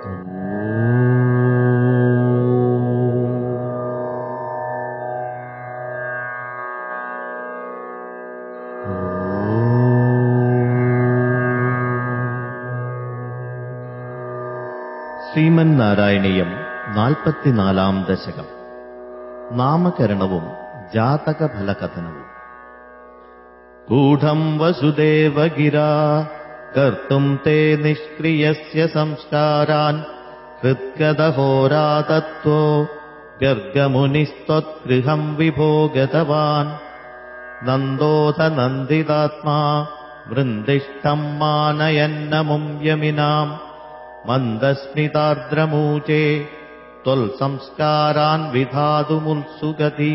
ശ്രീമൻ നാരായണീയം നാൽപ്പത്തിനാലാം ദശകം. നാമകരണവും ജാതകഫലകഥനവും. ഗൂഢം വസുദേവഗിരാ कर्तुम् ते निष्क्रियस्य संस्कारान् हृद्गदहोरातत्त्वो गर्गमुनिस्त्वद्गृहम् विभो गतवान् नन्दोऽथ नन्दितात्मा वृन्दिष्टम् मानयन्नमुम् यमिनाम् मन्दस्मितार्द्रमूचे त्वल्संस्कारान् विधातुमुत्सुगती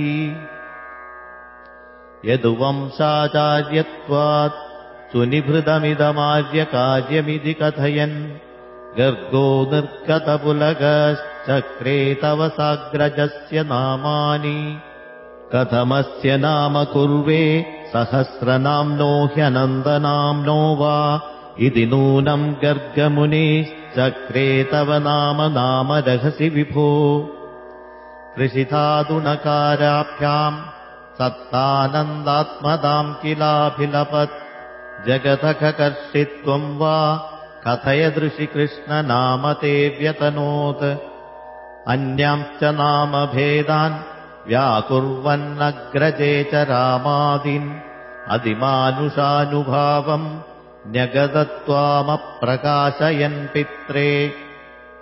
यदुवंशाचार्यत्वात् सुनिभृतमिदमार्यकार्यमिति कथयन्। गर्गो निर्गतपुलगश्चक्रे तव साग्रजस्य नामानि। कथमस्य नाम कुर्वे सहस्रनाम्नो ह्यनन्दनाम्नो वा। इति नूनम् गर्गमुनिश्चक्रे तव नाम नाम रहसि विभो। कृषिधातुणकाराभ्याम् सत्तानन्दात्मदाम् किलाभिलपत् जगदखकर्षित्वम् वा कथयदृशि कृष्णनाम ते व्यतनोत् अन्यांश्च नामभेदान् व्याकुर्वन्नग्रजे च रामादिन्। अधिमानुषानुभावम् न्यगदत्वामप्रकाशयन् पित्रे।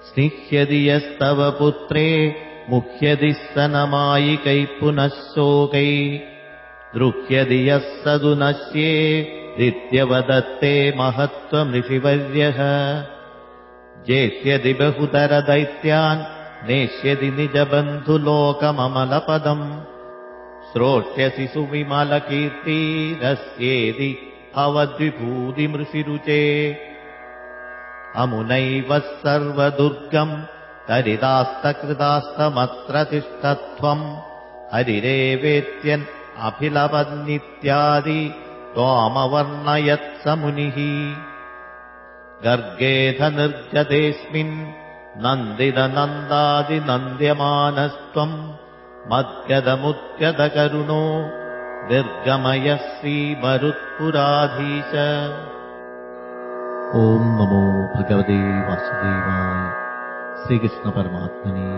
स्निह्यदि यस्तव पुत्रे मुह्यदि स नमायिकै पुनः शोकै दृह्यदि यः सदु नश्ये दित्यवदत्ते महत्त्वमृषिवर्यः। जेष्यदि बहुतरदैत्यान् नेष्यदि निजबन्धुलोकममलपदम्। श्रोष्यसि सुविमलकीर्तिरस्येदि भवद्विभूतिमृषिरुचे। अमुनैव सर्वदुर्गम् तरिदास्तकृदास्तमत्र तिष्ठत्वम् हरिरेवेत्यन् अभिलपन्नित्यादि त्वामवर्णयत्स मुनिः गर्गेध निर्गतेऽस्मिन् नन्दिदनन्दादिनन्द्यमानस्त्वम् मद्गदमुद्गदकरुणो निर्गमयः श्रीमरुत्पुराधीश। ॐ नमो भगवते वासुदेवाय। श्रीकृष्णपरमात्मने